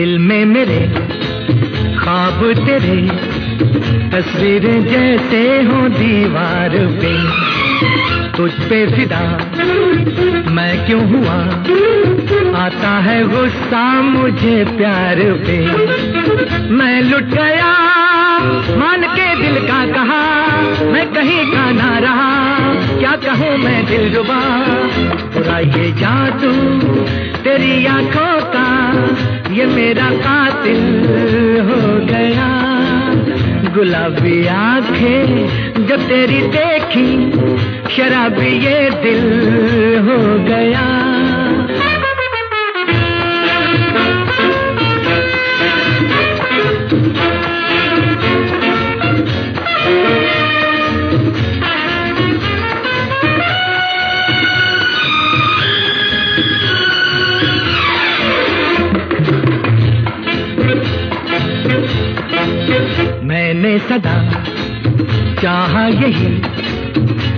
दिल में मेरे ख्वाब तेरे, तस्वीरें जैसे हो दीवार पे। तुझ पे फिदा मैं क्यों हुआ? आता है गुस्सा मुझे प्यार पे। मैं लुट गया, मान के दिल का कहा, मैं कहीं का ना रहा। क्या कहूँ मैं दिल रुबा पूरा ये जादू, तेरी आँखों मेरा कातिल हो गया। गुलाबी आँखें जब तेरी देखी शराबी ये दिल हो गया। मैंने सदा। चाहा यही,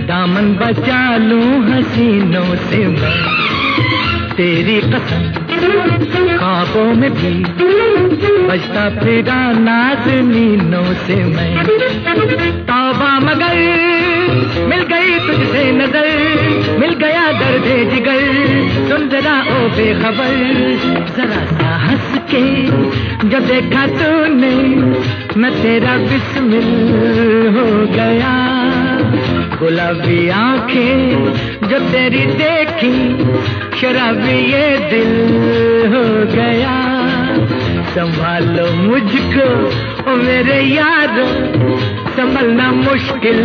दामन बचा लूँ हसीनों से मैं। तेरी कसम ख्वाबों में भी बजता फिरा नाजनीनों से मैं। तौबा मगर, मिल गई तुझसे नज़र। मिल गया दर्द जिगर, सुन जरा ओ बेखबर। जरा सा हंस के जब देखा तूने, मैं तेरा बिस्मिल हो गया। गुलाबी आँखें जो तेरी देखी, शराबी ये दिल हो गया। संभालो मुझको, ओ मेरे यार, संभलना मुश्किल